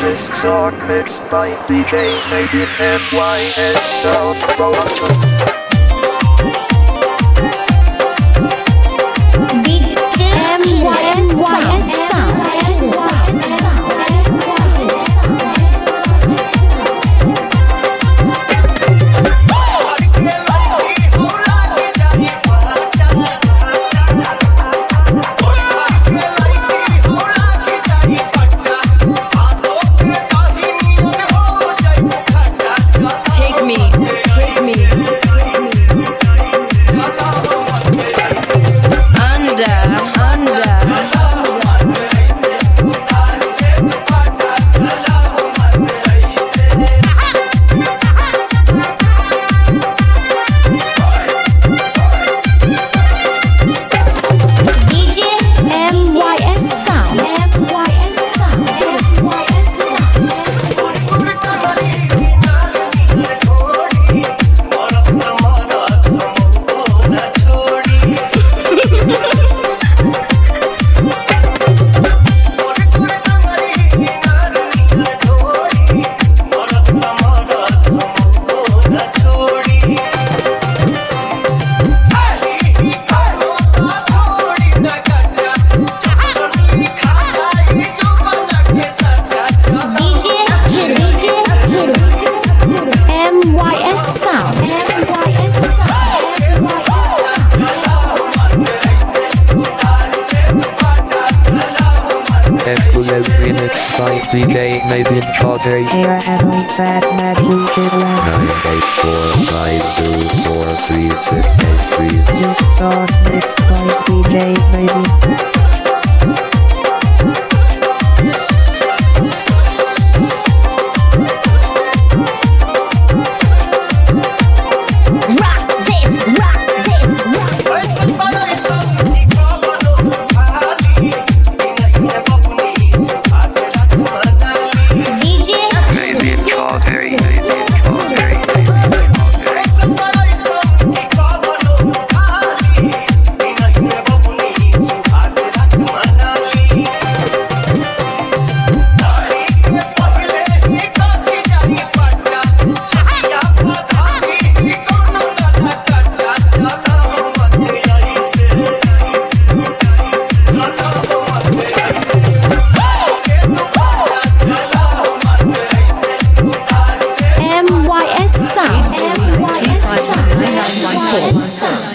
This song mixed by DJ Nabeene MYS Sound. Bulow remix by DJ Nathan Forte. Here heavily sad mad you should learn. 9, 8, 4, 5, 2, 4, 3, 6, 8, 3. This song mixed by DJ Nathan. MYS sound.